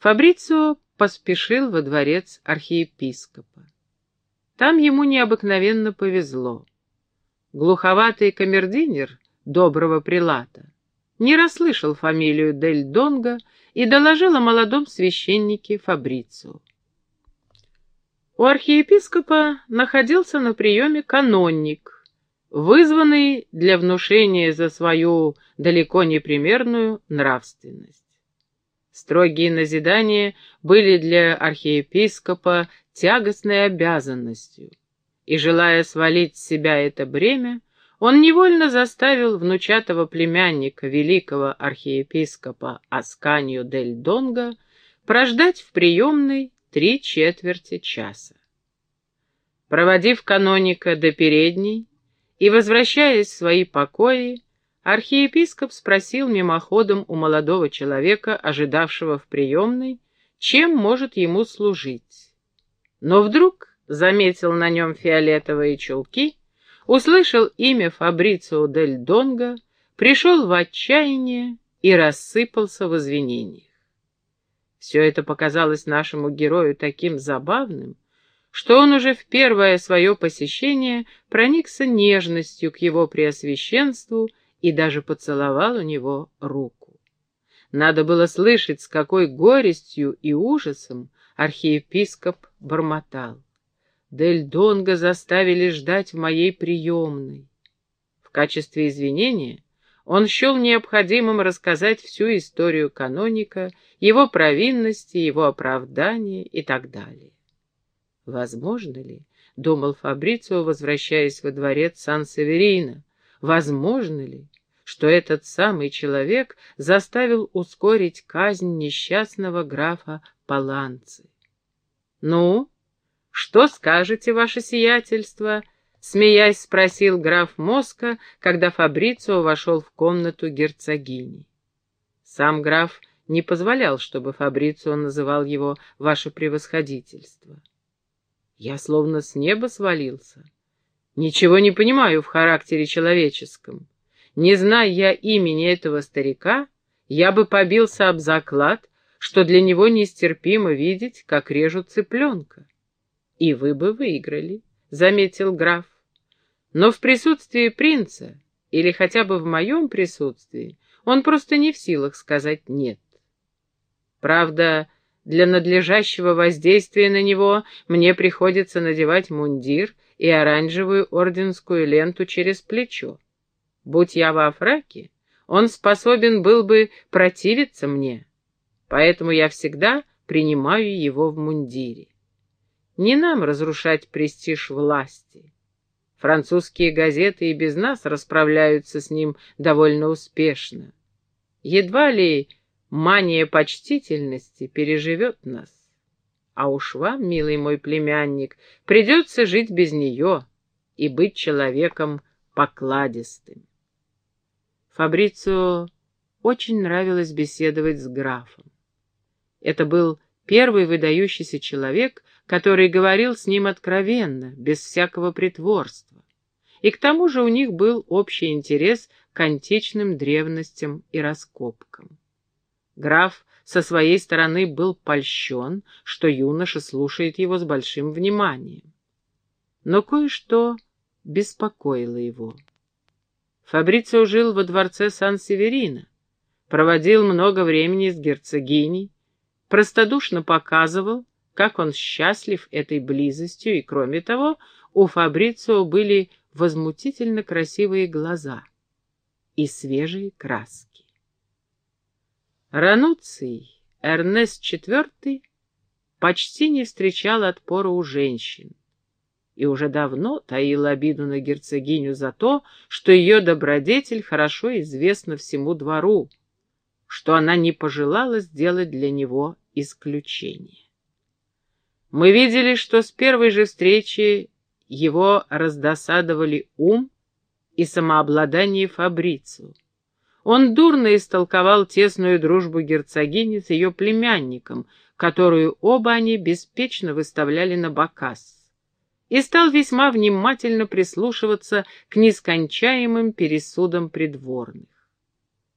Фабрицио поспешил во дворец архиепископа. Там ему необыкновенно повезло. Глуховатый камердинер доброго прилата не расслышал фамилию Дель Донго и доложил о молодом священнике Фабрицио. У архиепископа находился на приеме канонник, вызванный для внушения за свою далеко не примерную нравственность. Строгие назидания были для архиепископа тягостной обязанностью, и, желая свалить с себя это бремя, он невольно заставил внучатого племянника великого архиепископа Асканию дель Донго прождать в приемной три четверти часа. Проводив каноника до передней и возвращаясь в свои покои, архиепископ спросил мимоходом у молодого человека, ожидавшего в приемной, чем может ему служить. Но вдруг заметил на нем фиолетовые чулки, услышал имя Фабрицио дель Донго, пришел в отчаяние и рассыпался в извинениях. Все это показалось нашему герою таким забавным, что он уже в первое свое посещение проникся нежностью к его преосвященству и даже поцеловал у него руку. Надо было слышать, с какой горестью и ужасом архиепископ бормотал. Дель Донго заставили ждать в моей приемной. В качестве извинения он счел необходимым рассказать всю историю каноника, его провинности, его оправдания и так далее. Возможно ли, — думал Фабрицио, возвращаясь во дворец Сан-Северино, — возможно ли, что этот самый человек заставил ускорить казнь несчастного графа Паланцы? «Ну, что скажете, ваше сиятельство?» — смеясь спросил граф Моска, когда Фабрицио вошел в комнату герцогини. Сам граф не позволял, чтобы Фабрицио называл его «ваше превосходительство». Я словно с неба свалился. Ничего не понимаю в характере человеческом. Не зная я имени этого старика, я бы побился об заклад, что для него нестерпимо видеть, как режут цыпленка. И вы бы выиграли, — заметил граф. Но в присутствии принца, или хотя бы в моем присутствии, он просто не в силах сказать «нет». Правда, для надлежащего воздействия на него мне приходится надевать мундир и оранжевую орденскую ленту через плечо. Будь я во фраке, он способен был бы противиться мне, поэтому я всегда принимаю его в мундире. Не нам разрушать престиж власти. Французские газеты и без нас расправляются с ним довольно успешно. Едва ли мания почтительности переживет нас. А уж вам, милый мой племянник, придется жить без нее и быть человеком покладистым. Фабрицио очень нравилось беседовать с графом. Это был первый выдающийся человек, который говорил с ним откровенно, без всякого притворства. И к тому же у них был общий интерес к античным древностям и раскопкам. Граф со своей стороны был польщен, что юноша слушает его с большим вниманием. Но кое-что беспокоило его. Фабрицио жил во дворце Сан-Северино, проводил много времени с герцогиней, простодушно показывал, как он счастлив этой близостью, и, кроме того, у Фабрицио были возмутительно красивые глаза и свежие краски. Рануций Эрнест IV почти не встречал отпора у женщин и уже давно таил обиду на герцогиню за то, что ее добродетель хорошо известна всему двору, что она не пожелала сделать для него исключение. Мы видели, что с первой же встречи его раздосадовали ум и самообладание Фабрицу. Он дурно истолковал тесную дружбу герцогини с ее племянником, которую оба они беспечно выставляли на показ, и стал весьма внимательно прислушиваться к нескончаемым пересудам придворных.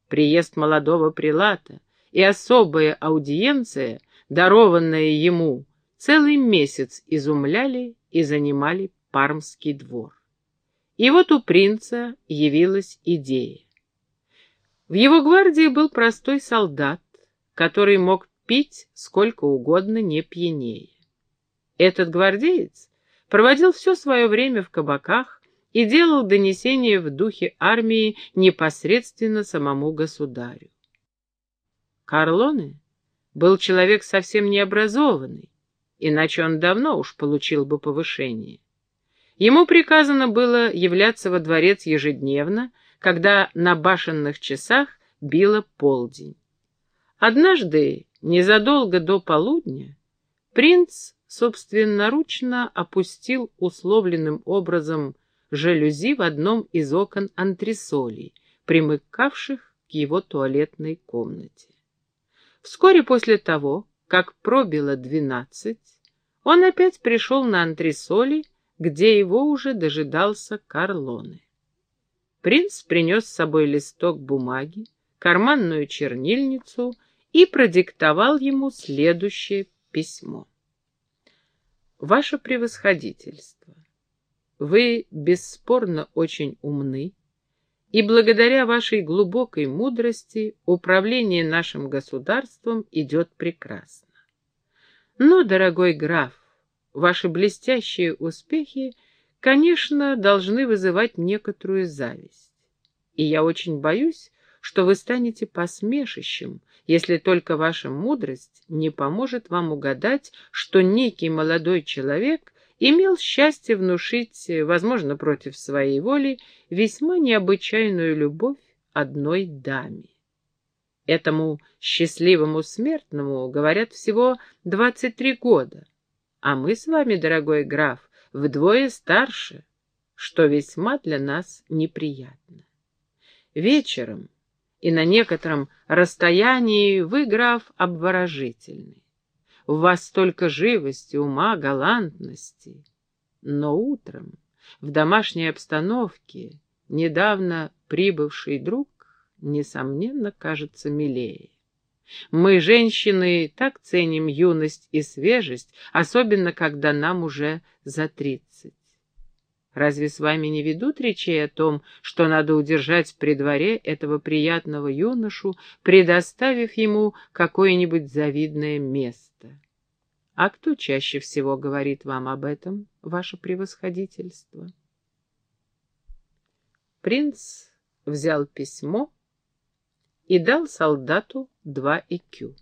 Приезд молодого прилата — и особая аудиенция дарованное ему, целый месяц изумляли и занимали Пармский двор. И вот у принца явилась идея. В его гвардии был простой солдат, который мог пить сколько угодно, не пьянее. Этот гвардеец проводил все свое время в кабаках и делал донесения в духе армии непосредственно самому государю. Карлоне был человек совсем необразованный, иначе он давно уж получил бы повышение. Ему приказано было являться во дворец ежедневно, когда на башенных часах било полдень. Однажды, незадолго до полудня, принц собственноручно опустил условленным образом жалюзи в одном из окон антресолей, примыкавших к его туалетной комнате. Вскоре после того, как пробило двенадцать, он опять пришел на антресоли, где его уже дожидался Карлоне. Принц принес с собой листок бумаги, карманную чернильницу и продиктовал ему следующее письмо. Ваше превосходительство, вы бесспорно очень умны, и благодаря вашей глубокой мудрости управление нашим государством идет прекрасно. Но, дорогой граф, ваши блестящие успехи, конечно, должны вызывать некоторую зависть. И я очень боюсь, что вы станете посмешищем, если только ваша мудрость не поможет вам угадать, что некий молодой человек имел счастье внушить, возможно, против своей воли, весьма необычайную любовь одной даме. Этому счастливому смертному говорят всего двадцать три года, а мы с вами, дорогой граф, вдвое старше, что весьма для нас неприятно. Вечером и на некотором расстоянии вы, граф, обворожительный. У вас столько живости, ума, галантности. Но утром, в домашней обстановке, недавно прибывший друг, несомненно, кажется милее. Мы, женщины, так ценим юность и свежесть, особенно когда нам уже за тридцать. Разве с вами не ведут речей о том, что надо удержать при дворе этого приятного юношу, предоставив ему какое-нибудь завидное место? А кто чаще всего говорит вам об этом, ваше превосходительство? Принц взял письмо и дал солдату два икю.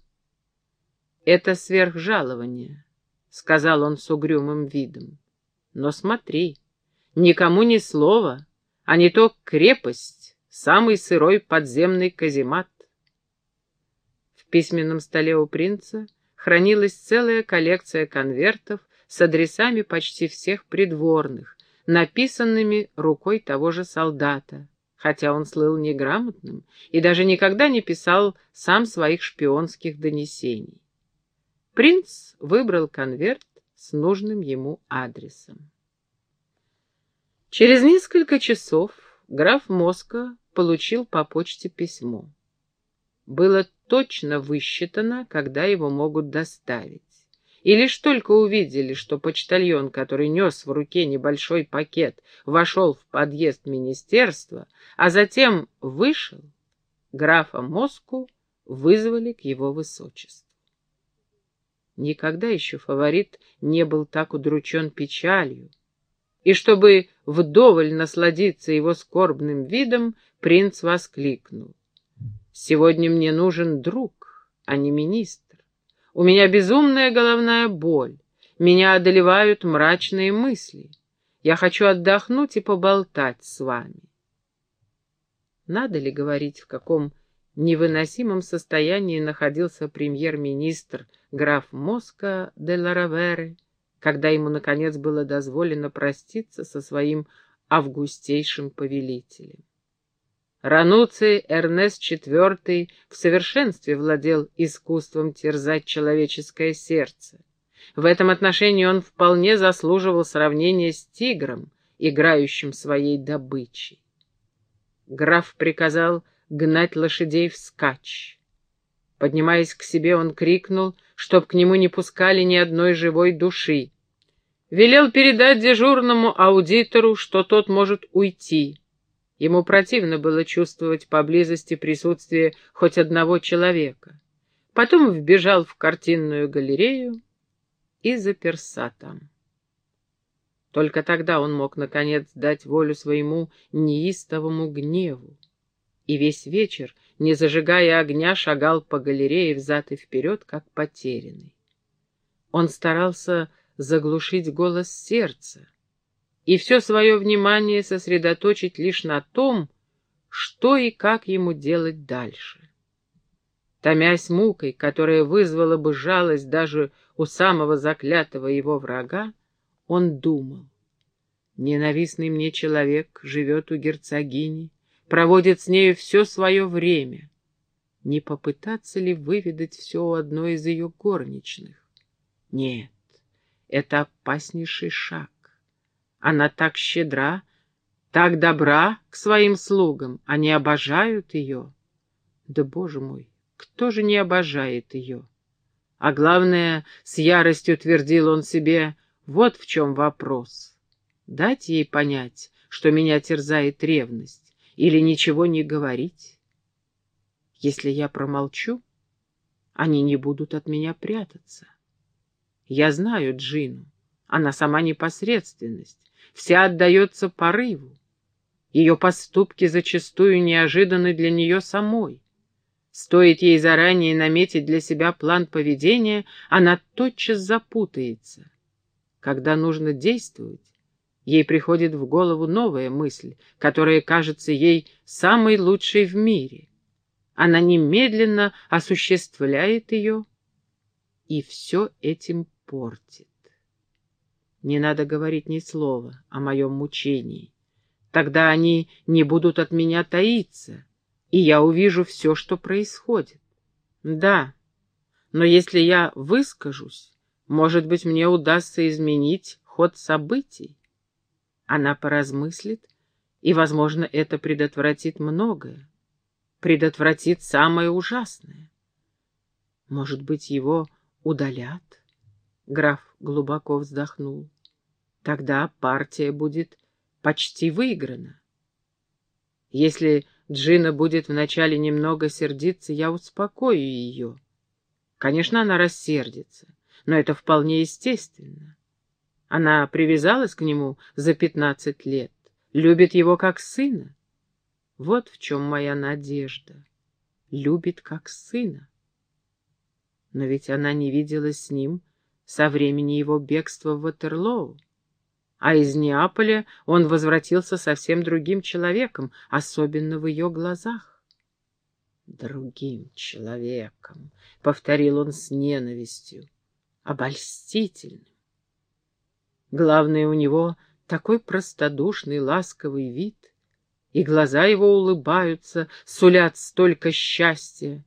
«Это сверхжалование», — сказал он с угрюмым видом. «Но смотри, Никому ни слова, а не то крепость, самый сырой подземный каземат. В письменном столе у принца хранилась целая коллекция конвертов с адресами почти всех придворных, написанными рукой того же солдата, хотя он слыл неграмотным и даже никогда не писал сам своих шпионских донесений. Принц выбрал конверт с нужным ему адресом. Через несколько часов граф Моска получил по почте письмо. Было точно высчитано, когда его могут доставить. И лишь только увидели, что почтальон, который нес в руке небольшой пакет, вошел в подъезд министерства, а затем вышел, графа Моску вызвали к его высочеству. Никогда еще фаворит не был так удручен печалью, и чтобы вдоволь насладиться его скорбным видом, принц воскликнул. «Сегодня мне нужен друг, а не министр. У меня безумная головная боль, меня одолевают мрачные мысли. Я хочу отдохнуть и поболтать с вами». Надо ли говорить, в каком невыносимом состоянии находился премьер-министр граф Моска де Ларавере, когда ему, наконец, было дозволено проститься со своим августейшим повелителем. Рануций Эрнест IV в совершенстве владел искусством терзать человеческое сердце. В этом отношении он вполне заслуживал сравнения с тигром, играющим своей добычей. Граф приказал гнать лошадей вскачь. Поднимаясь к себе, он крикнул, чтоб к нему не пускали ни одной живой души. Велел передать дежурному аудитору, что тот может уйти. Ему противно было чувствовать поблизости присутствие хоть одного человека. Потом вбежал в картинную галерею и заперся там. Только тогда он мог, наконец, дать волю своему неистовому гневу. И весь вечер, не зажигая огня, шагал по галерее взад и вперед, как потерянный. Он старался заглушить голос сердца и все свое внимание сосредоточить лишь на том, что и как ему делать дальше. Томясь мукой, которая вызвала бы жалость даже у самого заклятого его врага, он думал. Ненавистный мне человек живет у герцогини, проводит с нею все свое время. Не попытаться ли выведать все у одной из ее горничных? Нет, это опаснейший шаг. Она так щедра, так добра к своим слугам, они обожают ее. Да, боже мой, кто же не обожает ее? А главное, с яростью твердил он себе, вот в чем вопрос. Дать ей понять, что меня терзает ревность, или ничего не говорить? Если я промолчу, они не будут от меня прятаться. Я знаю Джину. Она сама непосредственность, вся отдается порыву. Ее поступки зачастую неожиданны для нее самой. Стоит ей заранее наметить для себя план поведения, она тотчас запутается. Когда нужно действовать, ей приходит в голову новая мысль, которая кажется ей самой лучшей в мире. Она немедленно осуществляет ее, и все этим портит. Не надо говорить ни слова о моем мучении. Тогда они не будут от меня таиться, и я увижу все, что происходит. Да, но если я выскажусь, может быть, мне удастся изменить ход событий. Она поразмыслит, и, возможно, это предотвратит многое. Предотвратит самое ужасное. Может быть, его удалят? Граф глубоко вздохнул. Тогда партия будет почти выиграна. Если Джина будет вначале немного сердиться, я успокою ее. Конечно, она рассердится, но это вполне естественно. Она привязалась к нему за пятнадцать лет, любит его как сына. Вот в чем моя надежда. Любит как сына. Но ведь она не виделась с ним со времени его бегства в Ватерлоу. А из Неаполя он возвратился совсем другим человеком, особенно в ее глазах. «Другим человеком», — повторил он с ненавистью, — «обольстительным». Главное, у него такой простодушный, ласковый вид, и глаза его улыбаются, сулят столько счастья.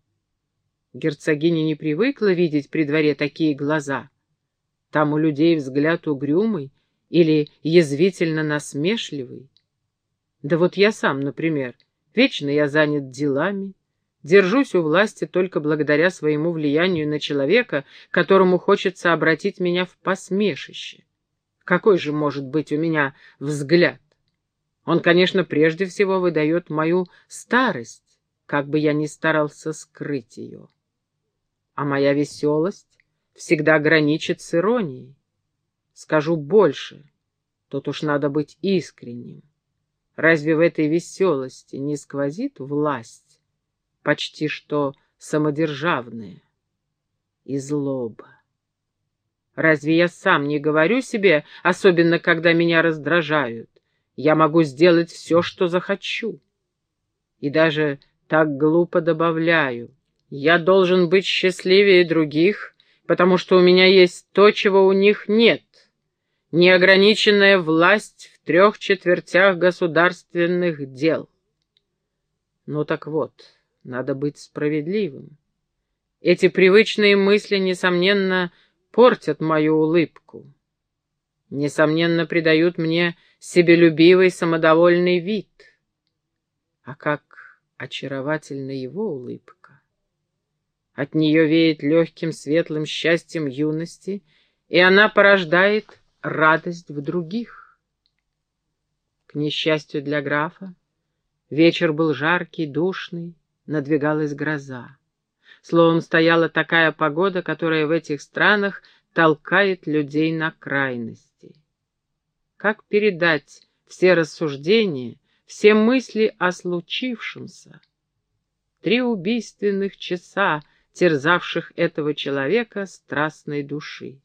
Герцогиня не привыкла видеть при дворе такие глаза — там у людей взгляд угрюмый или язвительно насмешливый. Да вот я сам, например, вечно я занят делами, держусь у власти только благодаря своему влиянию на человека, которому хочется обратить меня в посмешище. Какой же может быть у меня взгляд? Он, конечно, прежде всего выдает мою старость, как бы я ни старался скрыть ее. А моя веселость всегда граничит с иронией. Скажу больше, тут уж надо быть искренним. Разве в этой веселости не сквозит власть, почти что самодержавная, и злоба? Разве я сам не говорю себе, особенно когда меня раздражают, я могу сделать все, что захочу? И даже так глупо добавляю, я должен быть счастливее других, потому что у меня есть то, чего у них нет. Неограниченная власть в трех четвертях государственных дел. Ну так вот, надо быть справедливым. Эти привычные мысли, несомненно, портят мою улыбку. Несомненно, придают мне себелюбивый самодовольный вид. А как очаровательна его улыбка! От нее веет легким светлым счастьем юности, и она порождает радость в других. К несчастью для графа, вечер был жаркий, душный, надвигалась гроза. Словом, стояла такая погода, которая в этих странах толкает людей на крайности. Как передать все рассуждения, все мысли о случившемся? Три убийственных часа, терзавших этого человека страстной души.